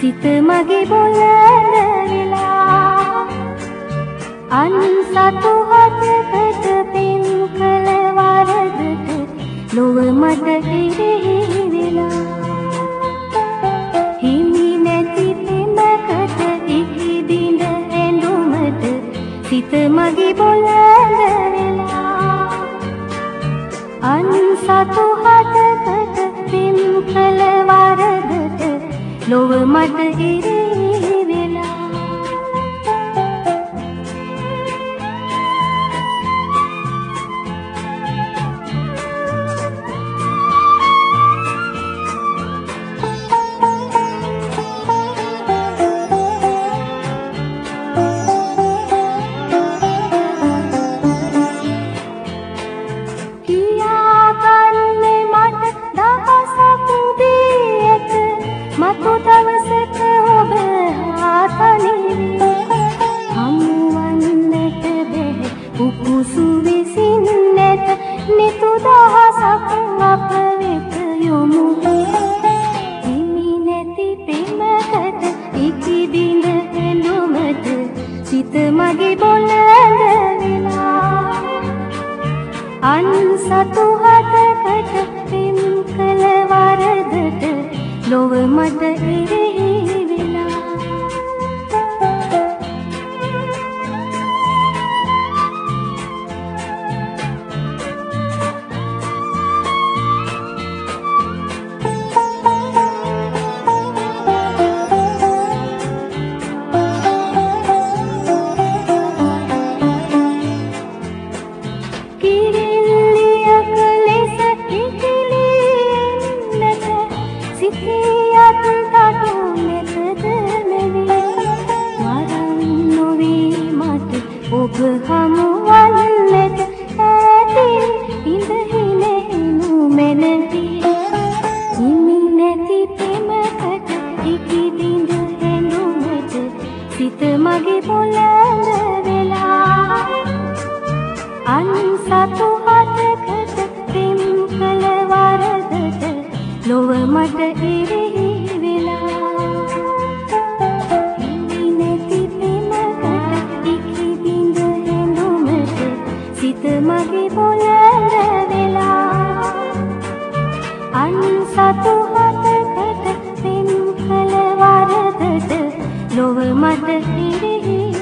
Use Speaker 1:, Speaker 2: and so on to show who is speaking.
Speaker 1: සිත මගේ බොලනවිලා අන් සතු හතකට පින් කළ වරදට ලොව මට හිරෙහි වෙලා හිමි නැති පෙමකට ඉහිදින ඇඳුමට සිත මගේ බොලනවිලා අන් සතු හතකට පින් කළ ලොව මට හිරෙහි සිත මගේ බොලඳ සිතේ අතටු නැතද මෙවි? වරන් නොවී මට ඔබ හමුවන්නට ඇතින් ඉඳහිනෙනු මෙනවි හිමි නැති පෙමකට ඉකිබිඳ හැඳුමට සිත මගේ පොළඳ වෙලා. අන් සතු ලොව මට ඉරෙහි වෙලා නැති පෙමකට ඉකි බිඳ හැඳුමට සිත මගේ පොළර වෙලා අන් සතු හතකට පෙන් කළ වරදට ලොව මට ඉරෙහි